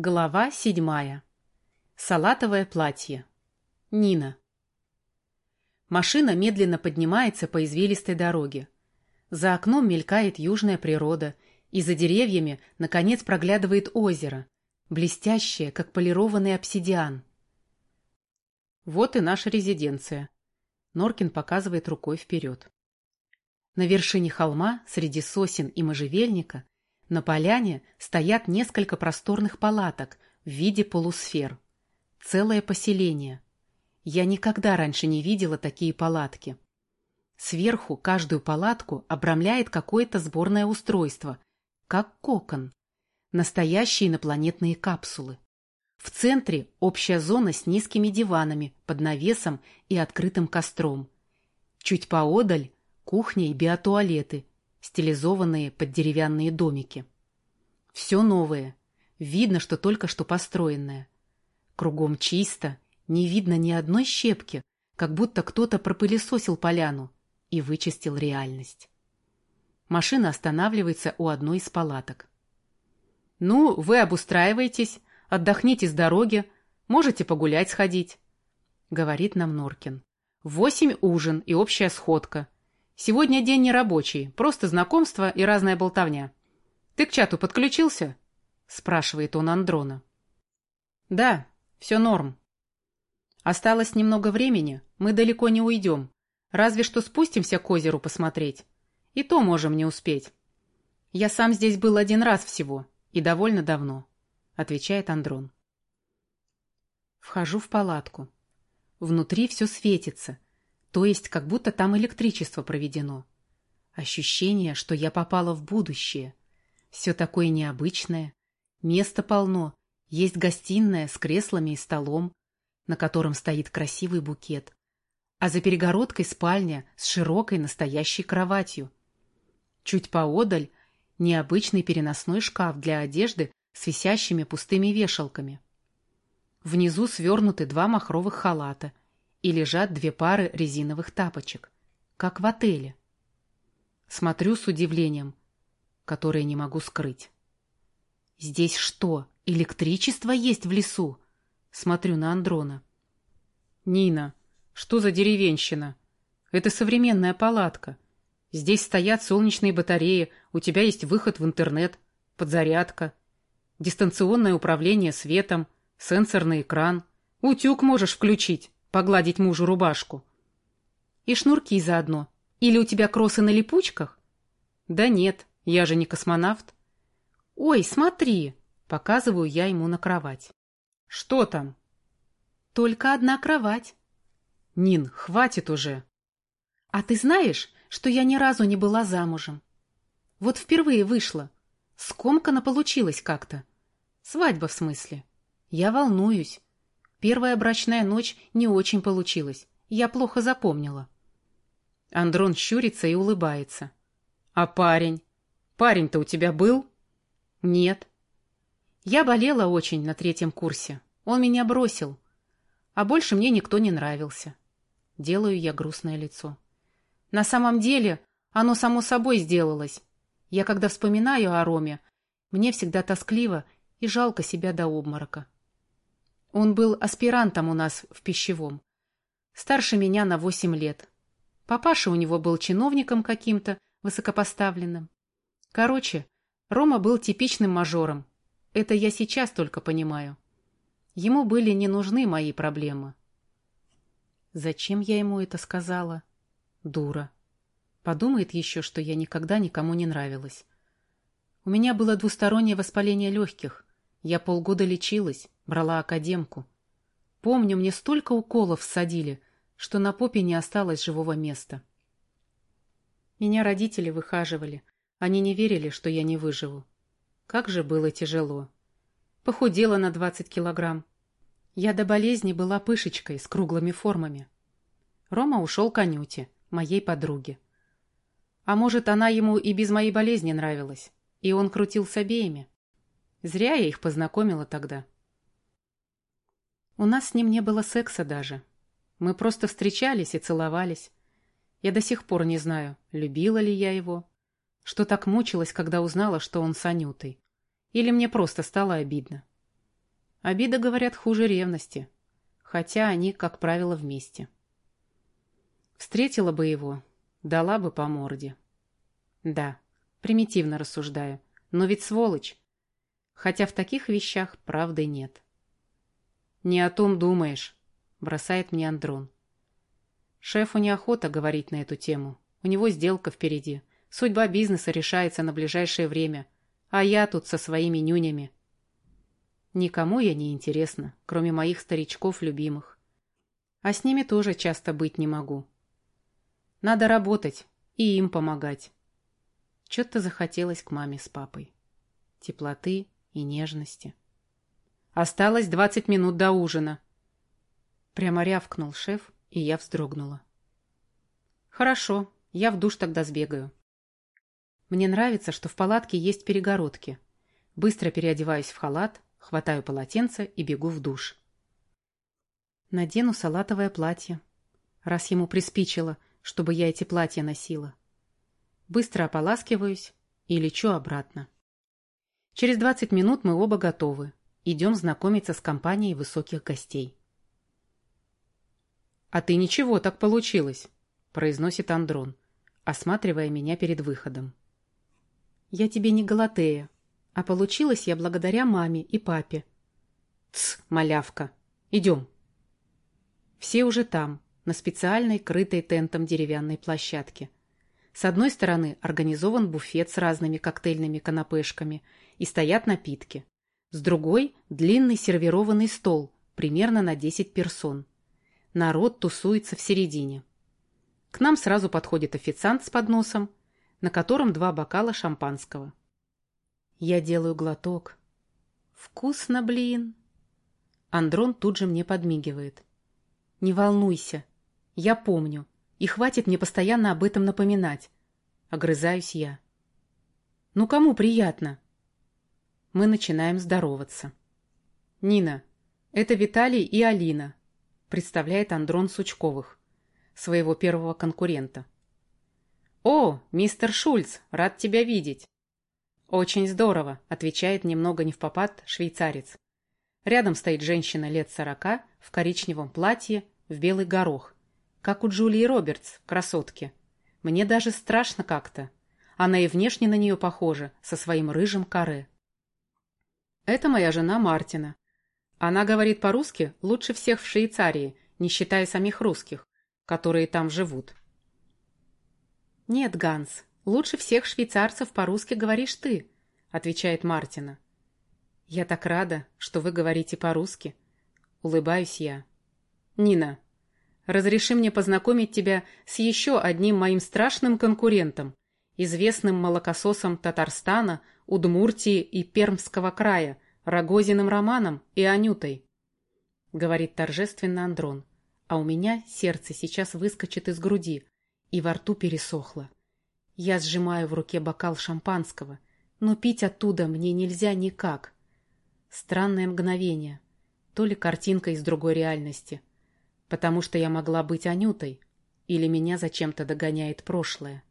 Глава седьмая. Салатовое платье. Нина. Машина медленно поднимается по извилистой дороге. За окном мелькает южная природа, и за деревьями, наконец, проглядывает озеро, блестящее, как полированный обсидиан. Вот и наша резиденция. Норкин показывает рукой вперед. На вершине холма, среди сосен и можжевельника, на поляне стоят несколько просторных палаток в виде полусфер. Целое поселение. Я никогда раньше не видела такие палатки. Сверху каждую палатку обрамляет какое-то сборное устройство, как кокон. Настоящие инопланетные капсулы. В центре общая зона с низкими диванами под навесом и открытым костром. Чуть поодаль кухня и биотуалеты, стилизованные под деревянные домики. Все новое. Видно, что только что построенное. Кругом чисто, не видно ни одной щепки, как будто кто-то пропылесосил поляну и вычистил реальность. Машина останавливается у одной из палаток. «Ну, вы обустраиваетесь, отдохните с дороги, можете погулять сходить», — говорит нам Норкин. «Восемь ужин и общая сходка. Сегодня день нерабочий, просто знакомство и разная болтовня. Ты к чату подключился? Спрашивает он Андрона. Да, все норм. Осталось немного времени, мы далеко не уйдем. Разве что спустимся к озеру посмотреть. И то можем не успеть. Я сам здесь был один раз всего, и довольно давно, отвечает Андрон. Вхожу в палатку. Внутри все светится — то есть как будто там электричество проведено. Ощущение, что я попала в будущее. Все такое необычное. Места полно. Есть гостиная с креслами и столом, на котором стоит красивый букет. А за перегородкой спальня с широкой настоящей кроватью. Чуть поодаль необычный переносной шкаф для одежды с висящими пустыми вешалками. Внизу свернуты два махровых халата и лежат две пары резиновых тапочек, как в отеле. Смотрю с удивлением, которое не могу скрыть. «Здесь что, электричество есть в лесу?» Смотрю на Андрона. «Нина, что за деревенщина? Это современная палатка. Здесь стоят солнечные батареи, у тебя есть выход в интернет, подзарядка, дистанционное управление светом, сенсорный экран. Утюг можешь включить погладить мужу рубашку. И шнурки заодно. Или у тебя кроссы на липучках? Да нет, я же не космонавт. Ой, смотри, показываю я ему на кровать. Что там? Только одна кровать. Нин, хватит уже. А ты знаешь, что я ни разу не была замужем? Вот впервые вышла. Скомканно получилось как-то. Свадьба в смысле. Я волнуюсь. Первая брачная ночь не очень получилась. Я плохо запомнила. Андрон щурится и улыбается. А парень? Парень-то у тебя был? Нет. Я болела очень на третьем курсе. Он меня бросил. А больше мне никто не нравился. Делаю я грустное лицо. На самом деле, оно само собой сделалось. Я когда вспоминаю о Роме, мне всегда тоскливо и жалко себя до обморока. Он был аспирантом у нас в пищевом. Старше меня на восемь лет. Папаша у него был чиновником каким-то, высокопоставленным. Короче, Рома был типичным мажором. Это я сейчас только понимаю. Ему были не нужны мои проблемы. Зачем я ему это сказала? Дура. Подумает еще, что я никогда никому не нравилась. У меня было двустороннее воспаление легких. Я полгода лечилась, брала академку. Помню, мне столько уколов всадили, что на попе не осталось живого места. Меня родители выхаживали. Они не верили, что я не выживу. Как же было тяжело. Похудела на двадцать килограмм. Я до болезни была пышечкой с круглыми формами. Рома ушел к Анюте, моей подруге. А может, она ему и без моей болезни нравилась, и он крутил с обеими. Зря я их познакомила тогда. У нас с ним не было секса даже. Мы просто встречались и целовались. Я до сих пор не знаю, любила ли я его, что так мучилась, когда узнала, что он с Анютой. Или мне просто стало обидно. Обида, говорят, хуже ревности. Хотя они, как правило, вместе. Встретила бы его, дала бы по морде. Да, примитивно рассуждаю, но ведь сволочь. Хотя в таких вещах правды нет. «Не о том думаешь», — бросает мне Андрон. Шефу неохота говорить на эту тему. У него сделка впереди. Судьба бизнеса решается на ближайшее время. А я тут со своими нюнями. Никому я не интересна, кроме моих старичков любимых. А с ними тоже часто быть не могу. Надо работать и им помогать. Что-то захотелось к маме с папой. Теплоты и нежности. Осталось двадцать минут до ужина. Прямо рявкнул шеф, и я вздрогнула. Хорошо, я в душ тогда сбегаю. Мне нравится, что в палатке есть перегородки. Быстро переодеваюсь в халат, хватаю полотенце и бегу в душ. Надену салатовое платье, раз ему приспичило — чтобы я эти платья носила. Быстро ополаскиваюсь и лечу обратно. Через двадцать минут мы оба готовы. Идем знакомиться с компанией высоких гостей. «А ты ничего так получилось», — произносит Андрон, осматривая меня перед выходом. «Я тебе не Галатея, а получилось я благодаря маме и папе». «Тсс, малявка, идем». Все уже там, на специальной, крытой тентом деревянной площадке. С одной стороны организован буфет с разными коктейльными канапешками и стоят напитки. С другой – длинный сервированный стол, примерно на 10 персон. Народ тусуется в середине. К нам сразу подходит официант с подносом, на котором два бокала шампанского. Я делаю глоток. Вкусно, блин. Андрон тут же мне подмигивает. Не волнуйся, я помню. И хватит мне постоянно об этом напоминать. Огрызаюсь я. Ну, кому приятно? Мы начинаем здороваться. Нина, это Виталий и Алина, представляет Андрон Сучковых, своего первого конкурента. О, мистер Шульц, рад тебя видеть. Очень здорово, отвечает немного не в попад швейцарец. Рядом стоит женщина лет сорока в коричневом платье, в белый горох как у Джулии Робертс, красотки. Мне даже страшно как-то. Она и внешне на нее похожа, со своим рыжим каре. Это моя жена Мартина. Она говорит по-русски лучше всех в Швейцарии, не считая самих русских, которые там живут. «Нет, Ганс, лучше всех швейцарцев по-русски говоришь ты», — отвечает Мартина. «Я так рада, что вы говорите по-русски», — улыбаюсь я. «Нина, Разреши мне познакомить тебя с еще одним моим страшным конкурентом, известным молокососом Татарстана, Удмуртии и Пермского края, Рогозиным Романом и Анютой. Говорит торжественно Андрон, а у меня сердце сейчас выскочит из груди, и во рту пересохло. Я сжимаю в руке бокал шампанского, но пить оттуда мне нельзя никак. Странное мгновение, то ли картинка из другой реальности — Потому что я могла быть Анютой, или меня зачем-то догоняет прошлое.